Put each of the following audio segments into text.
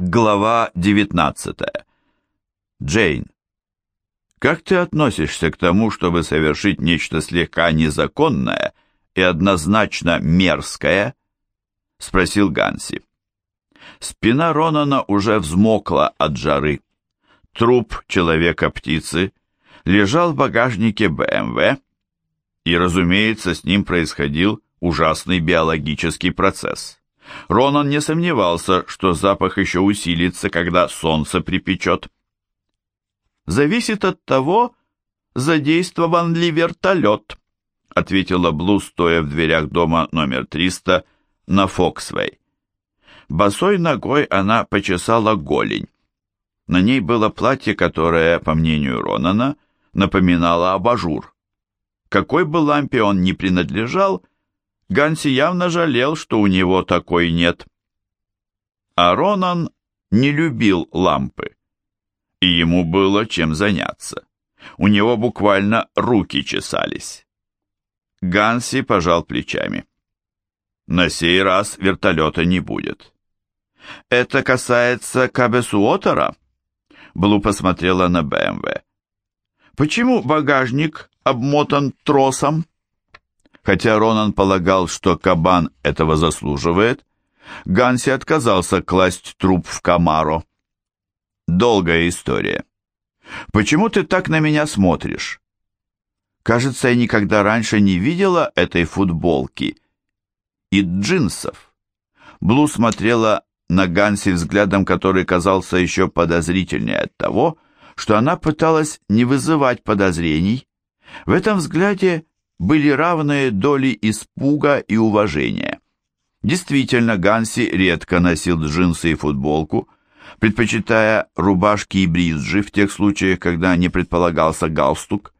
Глава 19. Джейн, как ты относишься к тому, чтобы совершить нечто слегка незаконное и однозначно мерзкое? Спросил Ганси. Спина Ронана уже взмокла от жары. Труп человека-птицы лежал в багажнике БМВ, и, разумеется, с ним происходил ужасный биологический процесс. Ронан не сомневался, что запах еще усилится, когда солнце припечет. «Зависит от того, задействован ли вертолет», ответила Блу, стоя в дверях дома номер 300 на Фоксвей. Босой ногой она почесала голень. На ней было платье, которое, по мнению Ронана, напоминало абажур. Какой бы лампе он ни принадлежал, Ганси явно жалел, что у него такой нет. А Ронан не любил лампы, и ему было чем заняться. У него буквально руки чесались. Ганси пожал плечами. На сей раз вертолета не будет. Это касается Кабесуотера? Блу посмотрела на БМВ. Почему багажник обмотан тросом? Хотя Ронан полагал, что кабан этого заслуживает, Ганси отказался класть труп в Камаро. Долгая история. Почему ты так на меня смотришь? Кажется, я никогда раньше не видела этой футболки и джинсов. Блу смотрела на Ганси взглядом, который казался еще подозрительнее от того, что она пыталась не вызывать подозрений. В этом взгляде были равные доли испуга и уважения. Действительно, Ганси редко носил джинсы и футболку, предпочитая рубашки и бриджи в тех случаях, когда не предполагался галстук.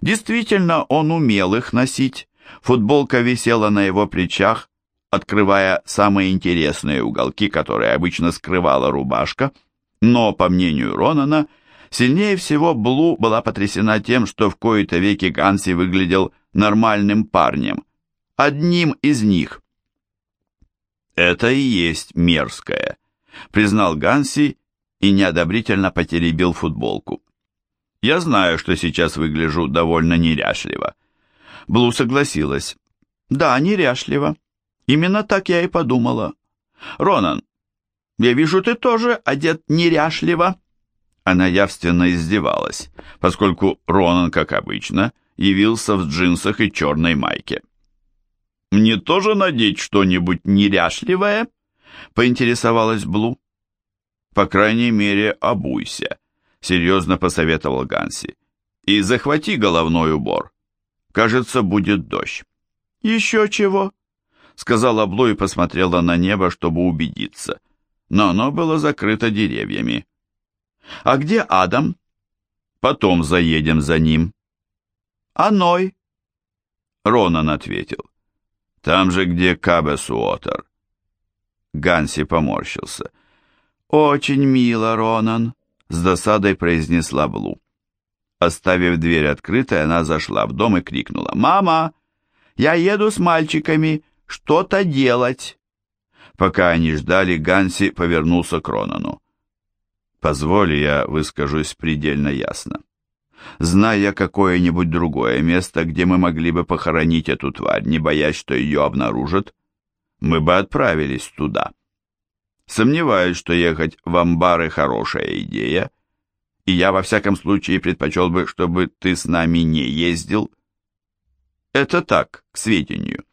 Действительно, он умел их носить. Футболка висела на его плечах, открывая самые интересные уголки, которые обычно скрывала рубашка. Но, по мнению Ронана, сильнее всего Блу была потрясена тем, что в кои-то веки Ганси выглядел нормальным парнем, одним из них. «Это и есть мерзкое», — признал Ганси и неодобрительно потеребил футболку. «Я знаю, что сейчас выгляжу довольно неряшливо». Блу согласилась. «Да, неряшливо. Именно так я и подумала. Ронан, я вижу, ты тоже одет неряшливо». Она явственно издевалась, поскольку Ронан, как обычно, явился в джинсах и черной майке. «Мне тоже надеть что-нибудь неряшливое?» — поинтересовалась Блу. «По крайней мере, обуйся», — серьезно посоветовал Ганси. «И захвати головной убор. Кажется, будет дождь». «Еще чего?» — сказала Блу и посмотрела на небо, чтобы убедиться. Но оно было закрыто деревьями. «А где Адам?» «Потом заедем за ним», «А Ной?» Ронан ответил. «Там же, где Кабесуотер». Ганси поморщился. «Очень мило, Ронан», — с досадой произнесла Блу. Оставив дверь открытой, она зашла в дом и крикнула. «Мама, я еду с мальчиками, что-то делать!» Пока они ждали, Ганси повернулся к Ронану. «Позволь, я выскажусь предельно ясно. Зная какое-нибудь другое место, где мы могли бы похоронить эту тварь, не боясь, что ее обнаружат, мы бы отправились туда. Сомневаюсь, что ехать в амбары хорошая идея, и я во всяком случае предпочел бы, чтобы ты с нами не ездил. Это так, к сведению.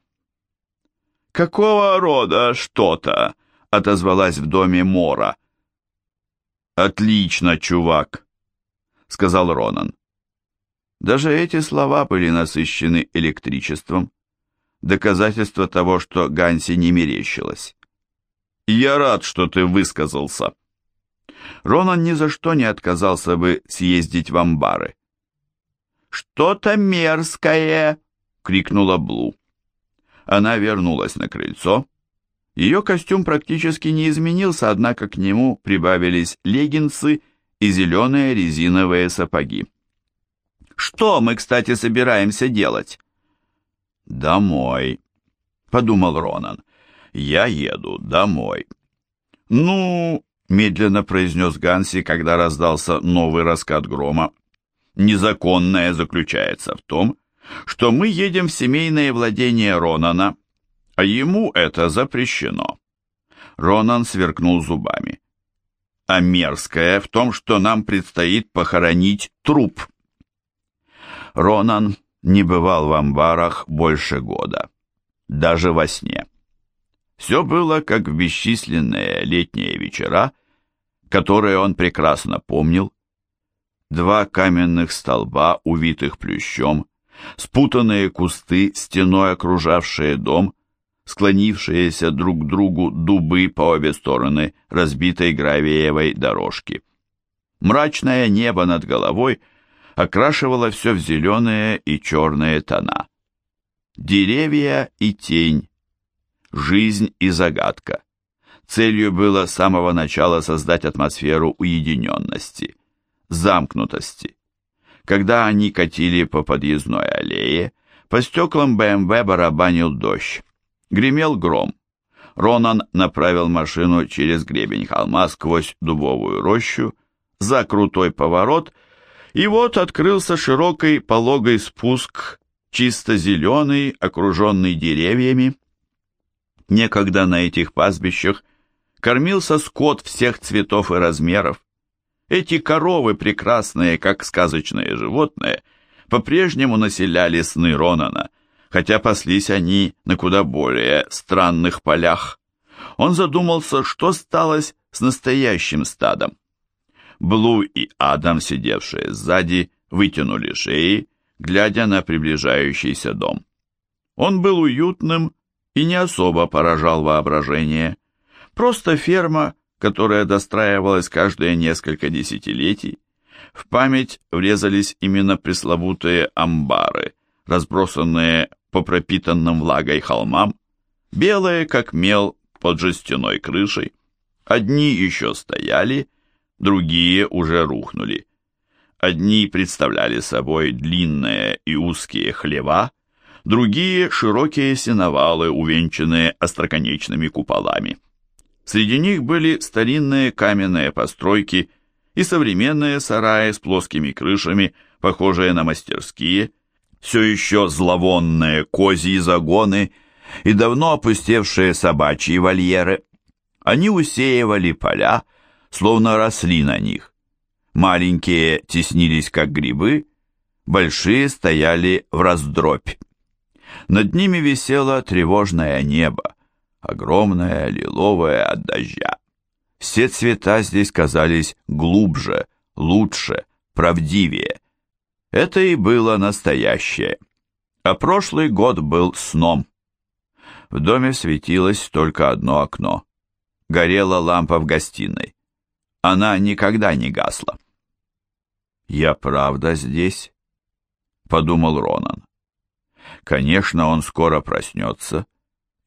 «Какого рода что-то?» — отозвалась в доме Мора. «Отлично, чувак», — сказал Ронан. Даже эти слова были насыщены электричеством, доказательство того, что Ганси не мерещилось. «Я рад, что ты высказался». Ронан ни за что не отказался бы съездить в амбары. «Что-то мерзкое!» — крикнула Блу. Она вернулась на крыльцо. Ее костюм практически не изменился, однако к нему прибавились леггинсы и зеленые резиновые сапоги. Что мы, кстати, собираемся делать?» «Домой», — подумал Ронан. «Я еду домой». «Ну, медленно произнес Ганси, когда раздался новый раскат грома. Незаконное заключается в том, что мы едем в семейное владение Ронана, а ему это запрещено. Ронан сверкнул зубами. А мерзкое в том, что нам предстоит похоронить труп. Ронан не бывал в амбарах больше года, даже во сне. Все было как в бесчисленные летние вечера, которые он прекрасно помнил. Два каменных столба, увитых плющом, спутанные кусты, стеной окружавшие дом, склонившиеся друг к другу дубы по обе стороны разбитой гравиевой дорожки. Мрачное небо над головой окрашивало все в зеленые и черные тона. Деревья и тень, жизнь и загадка. Целью было с самого начала создать атмосферу уединенности, замкнутости. Когда они катили по подъездной аллее, по стеклам БМВ барабанил дождь. Гремел гром. Ронан направил машину через гребень холма сквозь дубовую рощу, за крутой поворот, и вот открылся широкий пологий спуск, чисто зеленый, окруженный деревьями. Некогда на этих пастбищах кормился скот всех цветов и размеров. Эти коровы, прекрасные, как сказочные животные, по-прежнему населяли сны Ронана, хотя паслись они на куда более странных полях. Он задумался, что сталось с настоящим стадом. Блу и Адам, сидевшие сзади, вытянули шеи, глядя на приближающийся дом. Он был уютным и не особо поражал воображение. Просто ферма, которая достраивалась каждые несколько десятилетий. В память врезались именно пресловутые амбары, разбросанные по пропитанным влагой холмам, белые, как мел, под жестяной крышей. Одни еще стояли, другие уже рухнули. Одни представляли собой длинные и узкие хлева, другие — широкие сеновалы, увенчанные остроконечными куполами. Среди них были старинные каменные постройки и современные сараи с плоскими крышами, похожие на мастерские, все еще зловонные козьи загоны и давно опустевшие собачьи вольеры. Они усеивали поля, словно росли на них. Маленькие теснились, как грибы, большие стояли в раздробь. Над ними висело тревожное небо, огромное, лиловое от дождя. Все цвета здесь казались глубже, лучше, правдивее. Это и было настоящее. А прошлый год был сном. В доме светилось только одно окно. Горела лампа в гостиной. Она никогда не гасла. «Я правда здесь?» — подумал Ронан. Конечно, он скоро проснется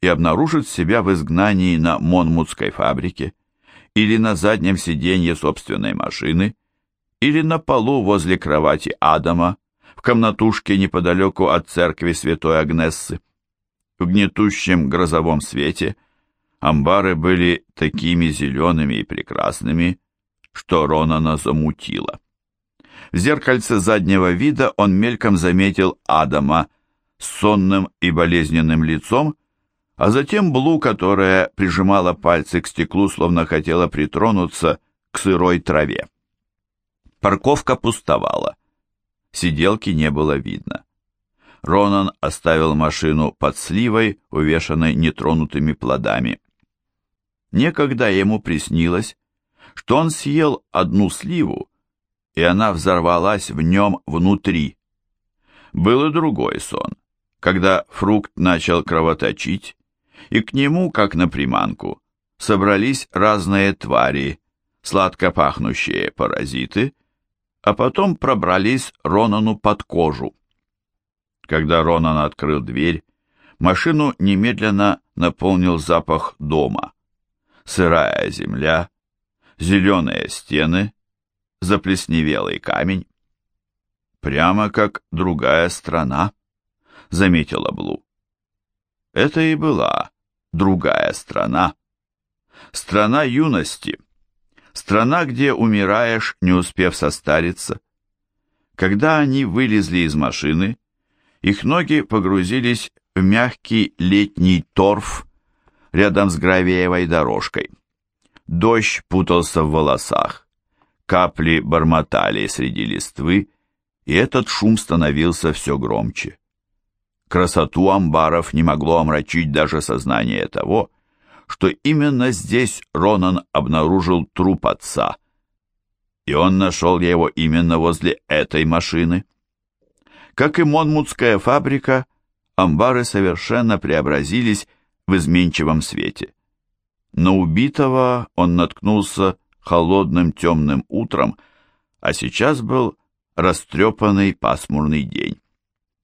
и обнаружит себя в изгнании на Монмутской фабрике или на заднем сиденье собственной машины, или на полу возле кровати Адама, в комнатушке неподалеку от церкви Святой Агнессы. В гнетущем грозовом свете амбары были такими зелеными и прекрасными, что Ронана замутило. В зеркальце заднего вида он мельком заметил Адама с сонным и болезненным лицом, а затем Блу, которая прижимала пальцы к стеклу, словно хотела притронуться к сырой траве. Парковка пустовала. Сиделки не было видно. Ронан оставил машину под сливой, увешанной нетронутыми плодами. Некогда ему приснилось, что он съел одну сливу, и она взорвалась в нем внутри. Был и другой сон, когда фрукт начал кровоточить, и к нему, как на приманку, собрались разные твари, сладко пахнущие паразиты, а потом пробрались Ронану под кожу. Когда Ронан открыл дверь, машину немедленно наполнил запах дома. Сырая земля, зеленые стены, заплесневелый камень. Прямо как другая страна, заметила Блу. Это и была другая страна. Страна юности, Страна, где умираешь, не успев состариться. Когда они вылезли из машины, их ноги погрузились в мягкий летний торф рядом с гравиевой дорожкой. Дождь путался в волосах, капли бормотали среди листвы, и этот шум становился все громче. Красоту амбаров не могло омрачить даже сознание того, что именно здесь Ронан обнаружил труп отца, и он нашел его именно возле этой машины. Как и Монмутская фабрика, амбары совершенно преобразились в изменчивом свете. На убитого он наткнулся холодным темным утром, а сейчас был растрепанный пасмурный день.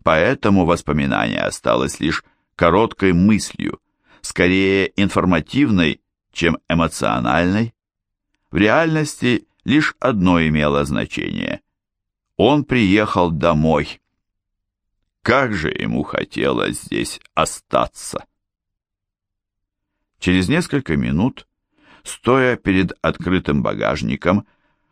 Поэтому воспоминание осталось лишь короткой мыслью, скорее информативной, чем эмоциональной. В реальности лишь одно имело значение. Он приехал домой. Как же ему хотелось здесь остаться. Через несколько минут, стоя перед открытым багажником,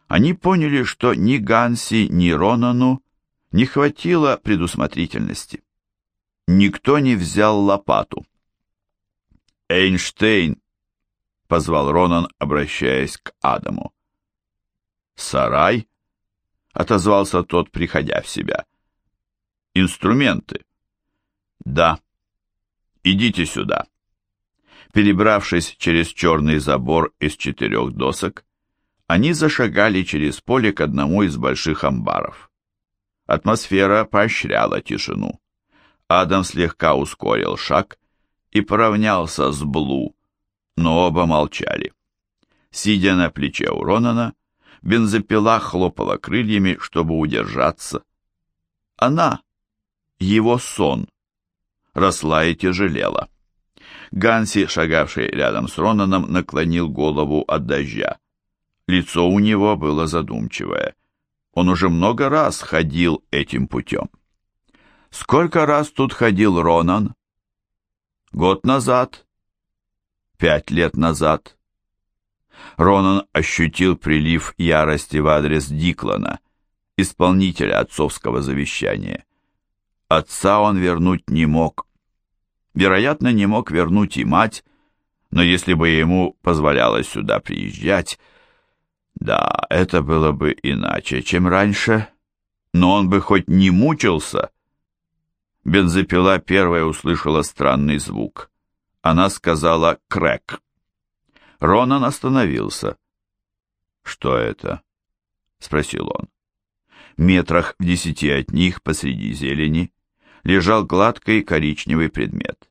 они поняли, что ни Ганси, ни Ронану не хватило предусмотрительности. Никто не взял лопату. «Эйнштейн!» — позвал Ронан, обращаясь к Адаму. «Сарай?» — отозвался тот, приходя в себя. «Инструменты?» «Да. Идите сюда». Перебравшись через черный забор из четырех досок, они зашагали через поле к одному из больших амбаров. Атмосфера поощряла тишину. Адам слегка ускорил шаг и поравнялся с Блу, но оба молчали. Сидя на плече у Ронана, бензопила хлопала крыльями, чтобы удержаться. Она, его сон, росла и тяжелела. Ганси, шагавший рядом с Ронаном, наклонил голову от дождя. Лицо у него было задумчивое. Он уже много раз ходил этим путем. Сколько раз тут ходил Ронан? Год назад? Пять лет назад? Ронан ощутил прилив ярости в адрес Диклана, исполнителя отцовского завещания. Отца он вернуть не мог. Вероятно, не мог вернуть и мать, но если бы ему позволялось сюда приезжать... Да, это было бы иначе, чем раньше, но он бы хоть не мучился. Бензопила первая услышала странный звук. Она сказала «крэк». Ронан остановился. «Что это?» — спросил он. Метрах в десяти от них посреди зелени лежал гладкий коричневый предмет,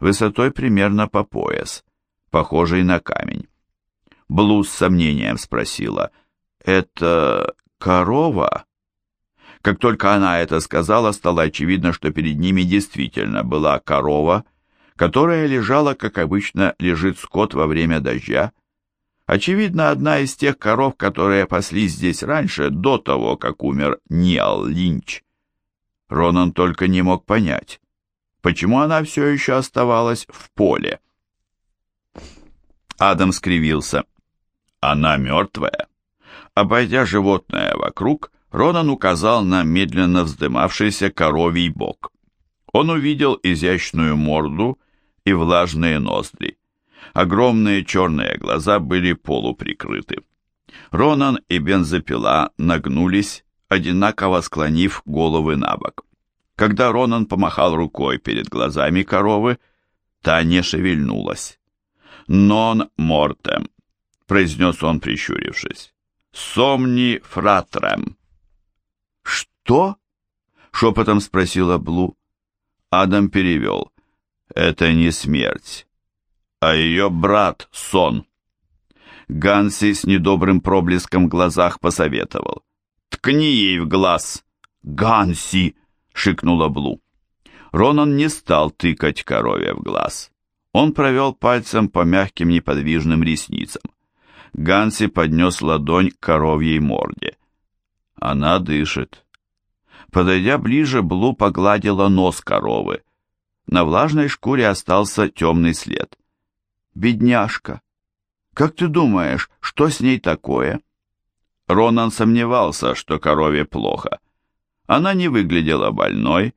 высотой примерно по пояс, похожий на камень. Блуз с сомнением спросила, «Это корова?» Как только она это сказала, стало очевидно, что перед ними действительно была корова, которая лежала, как обычно лежит скот во время дождя. Очевидно, одна из тех коров, которые паслись здесь раньше, до того, как умер Ниал Линч. Ронан только не мог понять, почему она все еще оставалась в поле. Адам скривился. Она мертвая. Обойдя животное вокруг, Ронан указал на медленно вздымавшийся коровий бок. Он увидел изящную морду и влажные ноздри. Огромные черные глаза были полуприкрыты. Ронан и бензопила нагнулись, одинаково склонив головы на бок. Когда Ронан помахал рукой перед глазами коровы, та не шевельнулась. «Нон мортем», — произнес он, прищурившись. «Сомни фратрем». «Что?» — шепотом спросила Блу. Адам перевел. Это не смерть, а ее брат Сон. Ганси с недобрым проблеском в глазах посоветовал. «Ткни ей в глаз!» «Ганси!» — шикнула Блу. Ронан не стал тыкать корове в глаз. Он провел пальцем по мягким неподвижным ресницам. Ганси поднес ладонь к коровьей морде. Она дышит. Подойдя ближе, Блу погладила нос коровы. На влажной шкуре остался темный след. «Бедняжка! Как ты думаешь, что с ней такое?» Ронан сомневался, что корове плохо. Она не выглядела больной,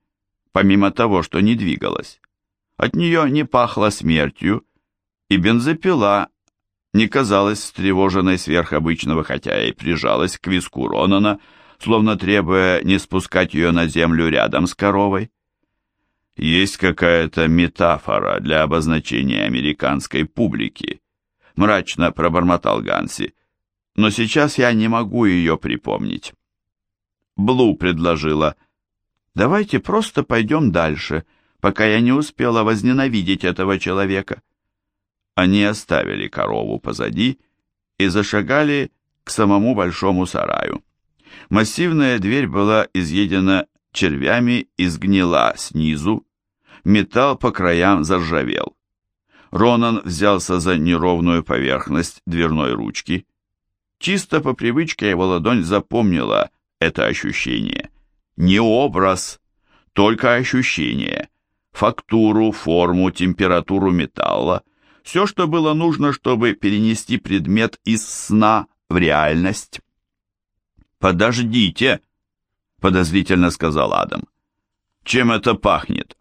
помимо того, что не двигалась. От нее не пахло смертью, и бензопила не казалась встревоженной сверх обычного, хотя и прижалась к виску Ронана, словно требуя не спускать ее на землю рядом с коровой. Есть какая-то метафора для обозначения американской публики, мрачно пробормотал Ганси, но сейчас я не могу ее припомнить. Блу предложила, давайте просто пойдем дальше, пока я не успела возненавидеть этого человека. Они оставили корову позади и зашагали к самому большому сараю. Массивная дверь была изъедена червями и сгнила снизу, металл по краям заржавел. Ронан взялся за неровную поверхность дверной ручки. Чисто по привычке его ладонь запомнила это ощущение. Не образ, только ощущение. Фактуру, форму, температуру металла. Все, что было нужно, чтобы перенести предмет из сна в реальность. «Подождите!» — подозрительно сказал Адам. «Чем это пахнет?»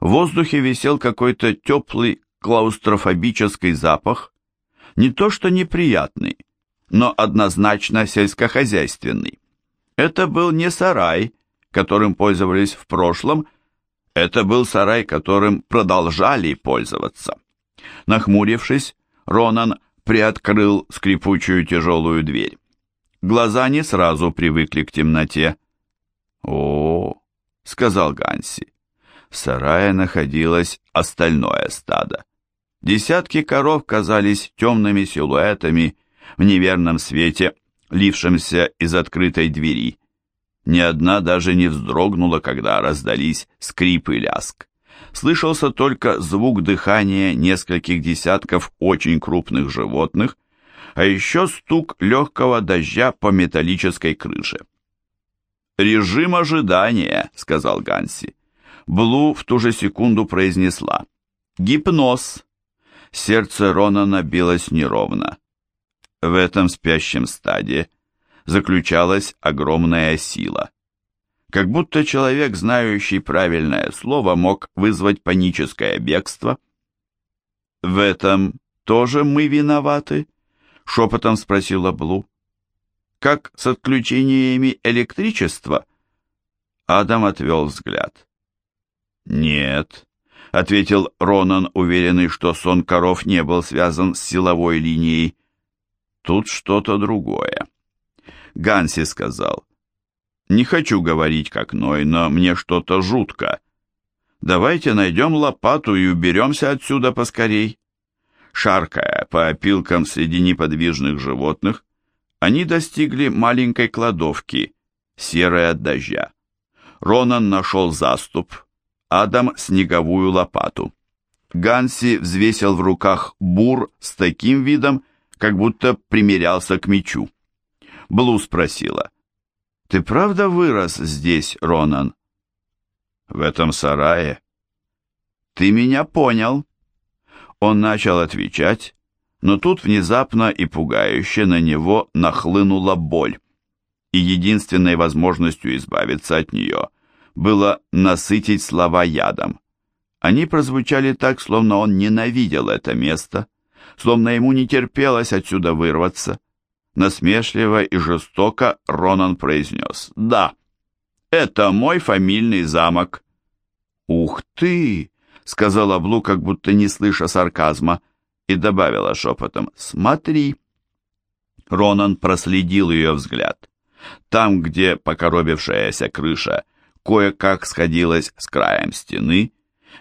В воздухе висел какой-то теплый клаустрофобический запах, не то что неприятный, но однозначно сельскохозяйственный. Это был не сарай, которым пользовались в прошлом, это был сарай, которым продолжали пользоваться. Нахмурившись, Ронан приоткрыл скрипучую тяжелую дверь. Глаза не сразу привыкли к темноте. «О, — сказал Ганси, — в сарае находилось остальное стадо. Десятки коров казались темными силуэтами в неверном свете, лившемся из открытой двери. Ни одна даже не вздрогнула, когда раздались скрип и ляск. Слышался только звук дыхания нескольких десятков очень крупных животных, а еще стук легкого дождя по металлической крыше. «Режим ожидания», — сказал Ганси. Блу в ту же секунду произнесла. «Гипноз». Сердце Ронана билось неровно. В этом спящем стаде заключалась огромная сила. Как будто человек, знающий правильное слово, мог вызвать паническое бегство. «В этом тоже мы виноваты?» шепотом спросила Блу. Как с отключениями электричества? Адам отвел взгляд. Нет, ответил Ронан, уверенный, что сон коров не был связан с силовой линией. Тут что-то другое. Ганси сказал. Не хочу говорить как Ной, но мне что-то жутко. Давайте найдем лопату и уберемся отсюда поскорей. Шаркая по опилкам среди неподвижных животных, они достигли маленькой кладовки, серой от дождя. Ронан нашел заступ, Адам — снеговую лопату. Ганси взвесил в руках бур с таким видом, как будто примерялся к мечу. Блу спросила, «Ты правда вырос здесь, Ронан?» «В этом сарае?» «Ты меня понял», он начал отвечать, но тут внезапно и пугающе на него нахлынула боль, и единственной возможностью избавиться от нее было насытить слова ядом. Они прозвучали так, словно он ненавидел это место, словно ему не терпелось отсюда вырваться. Насмешливо и жестоко Ронан произнес «Да, это мой фамильный замок». «Ух ты!» сказала Блу, как будто не слыша сарказма, и добавила шепотом «Смотри». Ронан проследил ее взгляд. Там, где покоробившаяся крыша кое-как сходилась с краем стены,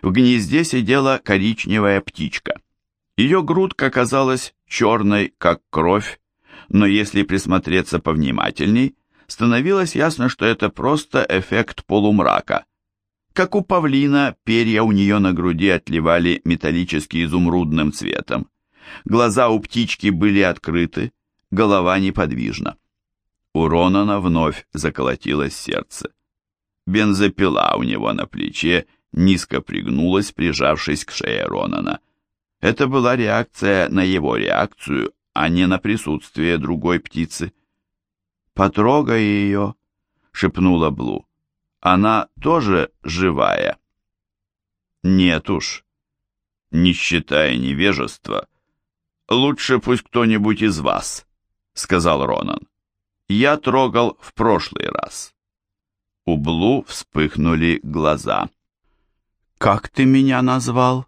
в гнезде сидела коричневая птичка. Ее грудка казалась черной, как кровь, но если присмотреться повнимательней, становилось ясно, что это просто эффект полумрака – как у павлина, перья у нее на груди отливали металлически изумрудным цветом. Глаза у птички были открыты, голова неподвижна. У Ронана вновь заколотилось сердце. Бензопила у него на плече низко пригнулась, прижавшись к шее Ронана. Это была реакция на его реакцию, а не на присутствие другой птицы. «Потрогай ее», — шепнула Блу. «Она тоже живая». «Нет уж, не считая невежества, лучше пусть кто-нибудь из вас», — сказал Ронан. «Я трогал в прошлый раз». У Блу вспыхнули глаза. «Как ты меня назвал?»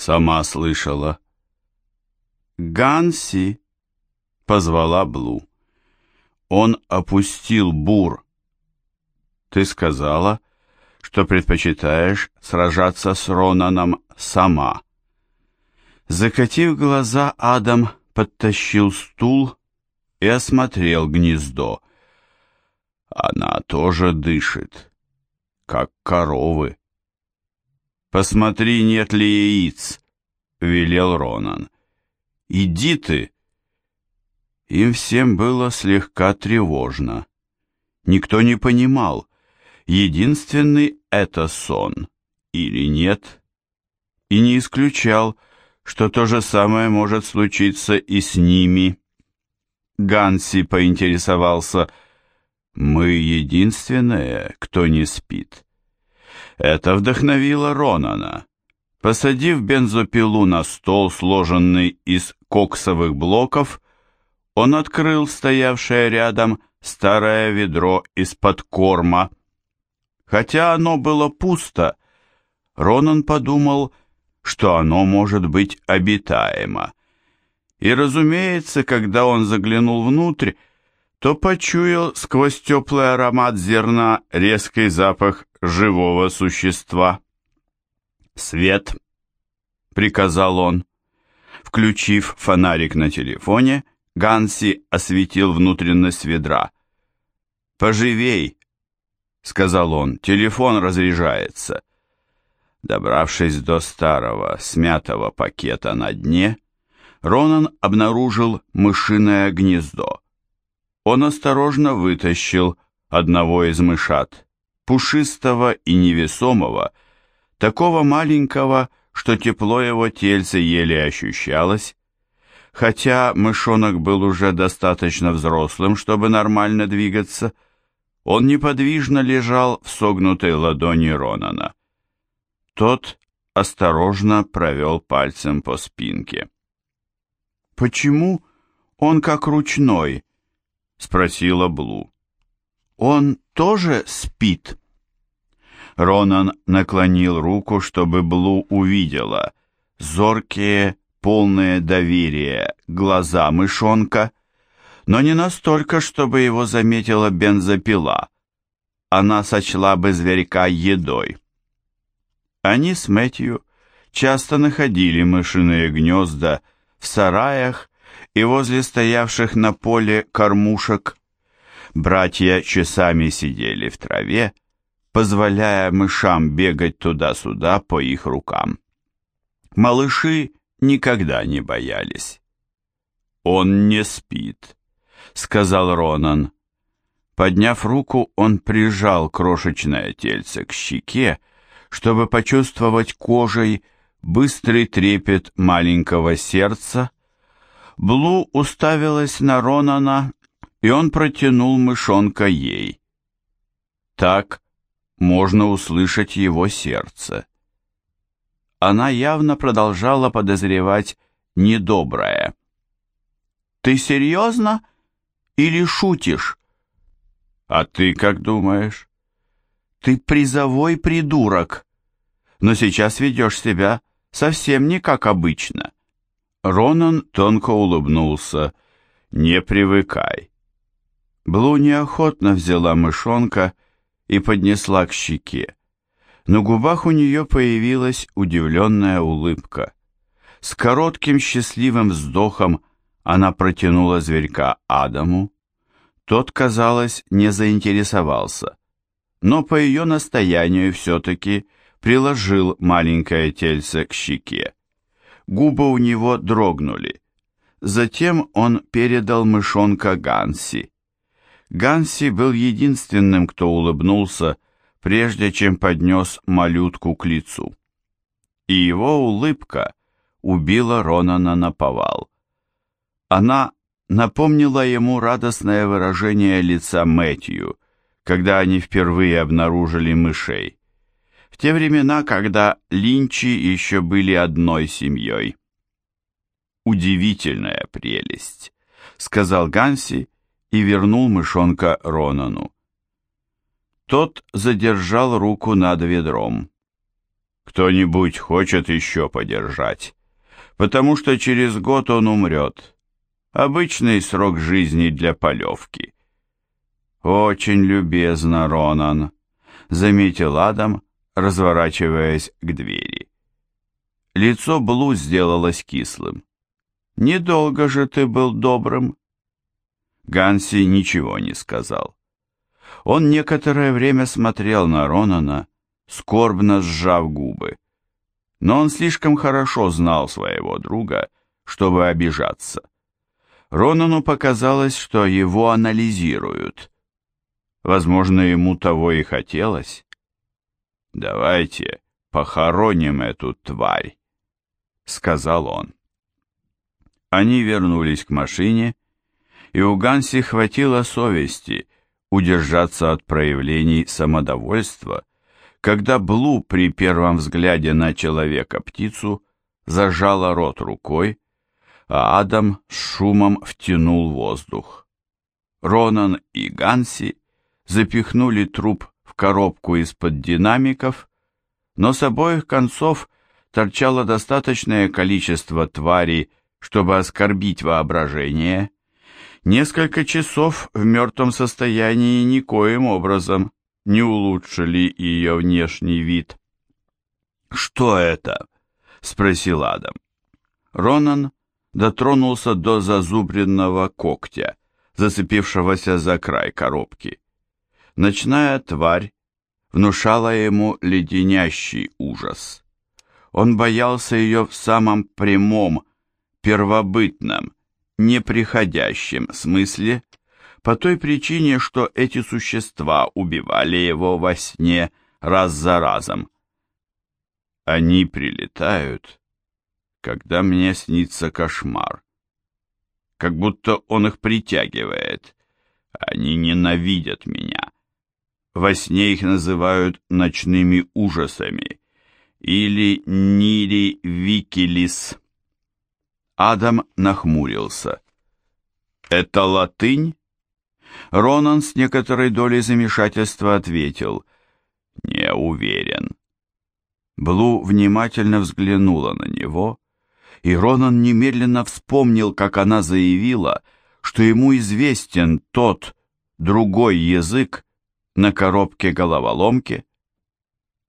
«Сама слышала». «Ганси», — позвала Блу. Он опустил бур. «Ты сказала, что предпочитаешь сражаться с Ронаном сама». Закатив глаза, Адам подтащил стул и осмотрел гнездо. Она тоже дышит, как коровы. «Посмотри, нет ли яиц», — велел Ронан. «Иди ты!» Им всем было слегка тревожно. Никто не понимал, единственный это сон или нет, и не исключал, что то же самое может случиться и с ними. Ганси поинтересовался, «Мы единственные, кто не спит». Это вдохновило Ронана. Посадив бензопилу на стол, сложенный из коксовых блоков, он открыл стоявшее рядом старое ведро из-под корма. Хотя оно было пусто, Ронан подумал, что оно может быть обитаемо. И, разумеется, когда он заглянул внутрь, то почуял сквозь теплый аромат зерна резкий запах живого существа. «Свет!» — приказал он. Включив фонарик на телефоне, Ганси осветил внутренность ведра. «Поживей!» — сказал он. «Телефон разряжается». Добравшись до старого, смятого пакета на дне, Ронан обнаружил мышиное гнездо он осторожно вытащил одного из мышат, пушистого и невесомого, такого маленького, что тепло его тельца еле ощущалось, хотя мышонок был уже достаточно взрослым, чтобы нормально двигаться, он неподвижно лежал в согнутой ладони Ронана. Тот осторожно провел пальцем по спинке. «Почему он как ручной?» спросила Блу. Он тоже спит? Ронан наклонил руку, чтобы Блу увидела. Зоркие, полные доверия глаза мышонка, но не настолько, чтобы его заметила бензопила. Она сочла бы зверька едой. Они с Мэтью часто находили мышиные гнезда в сараях и возле стоявших на поле кормушек. Братья часами сидели в траве, позволяя мышам бегать туда-сюда по их рукам. Малыши никогда не боялись. «Он не спит», — сказал Ронан. Подняв руку, он прижал крошечное тельце к щеке, чтобы почувствовать кожей быстрый трепет маленького сердца, Блу уставилась на Ронана, и он протянул мышонка ей. Так можно услышать его сердце. Она явно продолжала подозревать недоброе. «Ты серьезно или шутишь?» «А ты как думаешь?» «Ты призовой придурок, но сейчас ведешь себя совсем не как обычно». Ронан тонко улыбнулся. «Не привыкай». Блу неохотно взяла мышонка и поднесла к щеке. На губах у нее появилась удивленная улыбка. С коротким счастливым вздохом она протянула зверька Адаму. Тот, казалось, не заинтересовался, но по ее настоянию все-таки приложил маленькое тельце к щеке. Губы у него дрогнули. Затем он передал мышонка Ганси. Ганси был единственным, кто улыбнулся, прежде чем поднес малютку к лицу. И его улыбка убила Ронана на повал. Она напомнила ему радостное выражение лица Мэтью, когда они впервые обнаружили мышей. В те времена, когда линчи еще были одной семьей. «Удивительная прелесть», — сказал Ганси и вернул мышонка Ронану. Тот задержал руку над ведром. «Кто-нибудь хочет еще подержать, потому что через год он умрет. Обычный срок жизни для полевки». «Очень любезно, Ронан», — заметил Адам, разворачиваясь к двери. Лицо Блу сделалось кислым. «Недолго же ты был добрым». Ганси ничего не сказал. Он некоторое время смотрел на Ронана, скорбно сжав губы. Но он слишком хорошо знал своего друга, чтобы обижаться. Ронану показалось, что его анализируют. Возможно, ему того и хотелось. «Давайте похороним эту тварь», — сказал он. Они вернулись к машине, и у Ганси хватило совести удержаться от проявлений самодовольства, когда Блу при первом взгляде на человека-птицу зажала рот рукой, а Адам с шумом втянул воздух. Ронан и Ганси запихнули труп в коробку из-под динамиков, но с обоих концов торчало достаточное количество тварей, чтобы оскорбить воображение, Несколько часов в мертвом состоянии никоим образом не улучшили ее внешний вид. «Что это?» — спросил Адам. Ронан дотронулся до зазубренного когтя, зацепившегося за край коробки. Ночная тварь внушала ему леденящий ужас. Он боялся ее в самом прямом, первобытном, неприходящем смысле, по той причине, что эти существа убивали его во сне раз за разом. Они прилетают, когда мне снится кошмар. Как будто он их притягивает. Они ненавидят меня. Во сне их называют ночными ужасами или Нири Викилис. Адам нахмурился. «Это латынь?» Ронан с некоторой долей замешательства ответил. «Не уверен». Блу внимательно взглянула на него, и Ронан немедленно вспомнил, как она заявила, что ему известен тот, другой язык на коробке головоломки.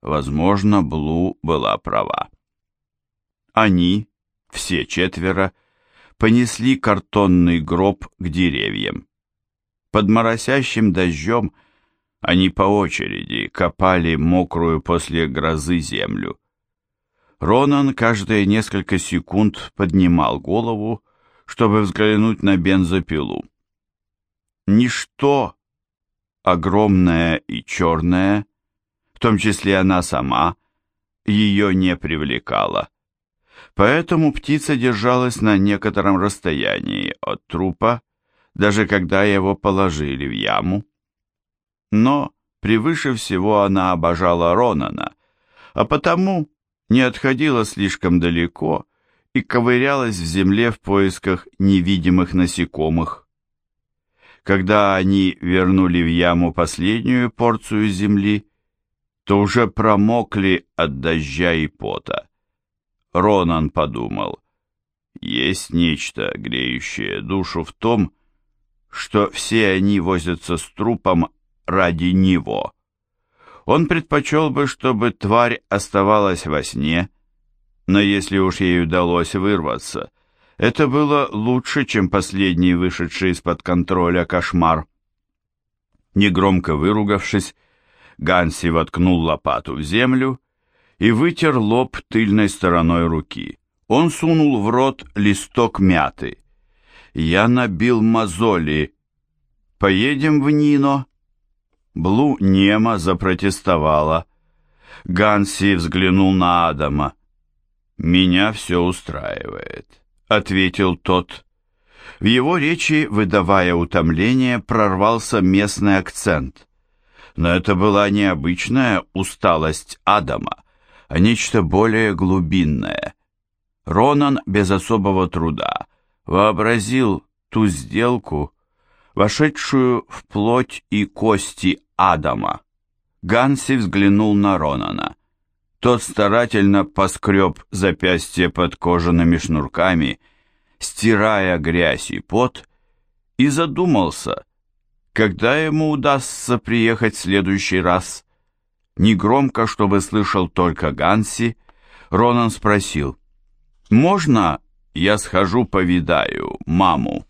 Возможно, Блу была права. Они, все четверо, понесли картонный гроб к деревьям. Под моросящим дождем они по очереди копали мокрую после грозы землю. Ронан каждые несколько секунд поднимал голову, чтобы взглянуть на бензопилу. Ничто, огромное и черное, в том числе она сама, ее не привлекало поэтому птица держалась на некотором расстоянии от трупа, даже когда его положили в яму. Но превыше всего она обожала Ронана, а потому не отходила слишком далеко и ковырялась в земле в поисках невидимых насекомых. Когда они вернули в яму последнюю порцию земли, то уже промокли от дождя и пота. Ронан подумал, есть нечто, греющее душу в том, что все они возятся с трупом ради него. Он предпочел бы, чтобы тварь оставалась во сне, но если уж ей удалось вырваться, это было лучше, чем последний вышедший из-под контроля кошмар. Негромко выругавшись, Ганси воткнул лопату в землю и вытер лоб тыльной стороной руки. Он сунул в рот листок мяты. Я набил мозоли. «Поедем в Нино?» Блу немо запротестовала. Ганси взглянул на Адама. «Меня все устраивает», — ответил тот. В его речи, выдавая утомление, прорвался местный акцент. Но это была не обычная усталость Адама, а нечто более глубинное. Ронан без особого труда вообразил ту сделку, вошедшую в плоть и кости Адама. Ганси взглянул на Ронана. Тот старательно поскреб запястье под кожаными шнурками, стирая грязь и пот, и задумался, когда ему удастся приехать в следующий раз. Негромко, чтобы слышал только Ганси, Ронан спросил, «Можно я схожу повидаю маму?»